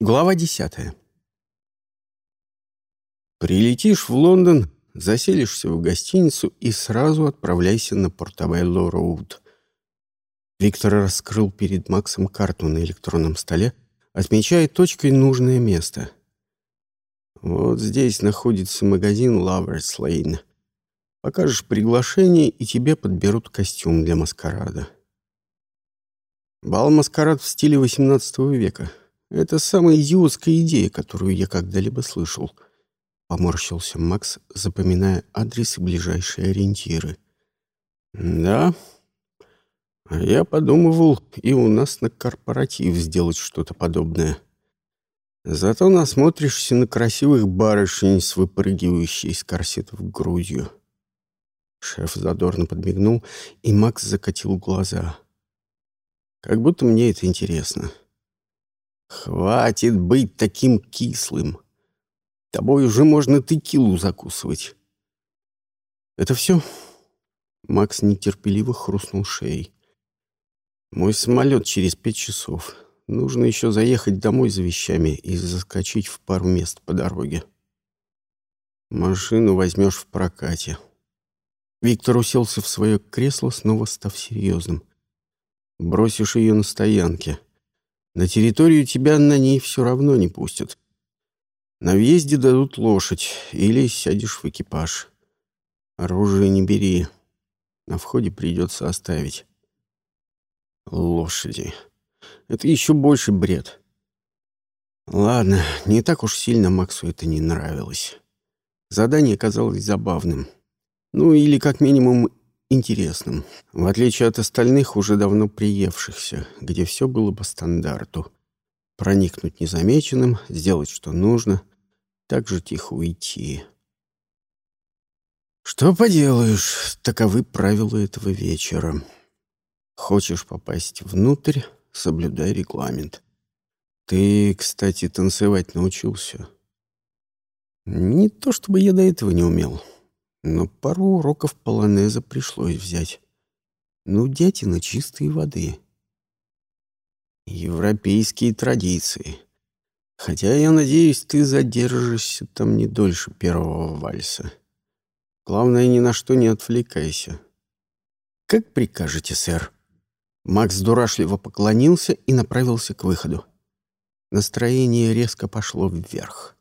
Глава десятая. Прилетишь в Лондон, заселишься в гостиницу и сразу отправляйся на Портабелло Роуд. Виктор раскрыл перед Максом карту на электронном столе, отмечая точкой нужное место. Вот здесь находится магазин Lovers Lane. Покажешь приглашение, и тебе подберут костюм для маскарада. Бал-маскарад в стиле XVIII века — это самая идиотская идея, которую я когда-либо слышал. Поморщился Макс, запоминая адрес и ближайшие ориентиры. Да, а я подумывал и у нас на корпоратив сделать что-то подобное. Зато насмотришься на красивых барышень с выпрыгивающей из корсетов грудью. Шеф задорно подмигнул, и Макс закатил глаза. Как будто мне это интересно. — Хватит быть таким кислым. Тобой уже можно текилу закусывать. Это все? Макс нетерпеливо хрустнул шеей. Мой самолет через пять часов. Нужно еще заехать домой за вещами и заскочить в пару мест по дороге. Машину возьмешь в прокате. Виктор уселся в свое кресло, снова став серьезным. Бросишь ее на стоянке. На территорию тебя на ней все равно не пустят. На въезде дадут лошадь или сядешь в экипаж. Оружие не бери. На входе придется оставить. Лошади. Это еще больше бред. Ладно, не так уж сильно Максу это не нравилось. Задание казалось забавным. Ну или как минимум интересным, в отличие от остальных, уже давно приевшихся, где все было по стандарту. Проникнуть незамеченным, сделать, что нужно, так же тихо уйти. Что поделаешь, таковы правила этого вечера. Хочешь попасть внутрь, соблюдай регламент. Ты, кстати, танцевать научился? Не то чтобы я до этого не умел но пару уроков полонеза пришлось взять. Ну, дятина чистой воды. Европейские традиции. Хотя, я надеюсь, ты задержишься там не дольше первого вальса. Главное, ни на что не отвлекайся. Как прикажете, сэр. Макс дурашливо поклонился и направился к выходу. Настроение резко пошло вверх.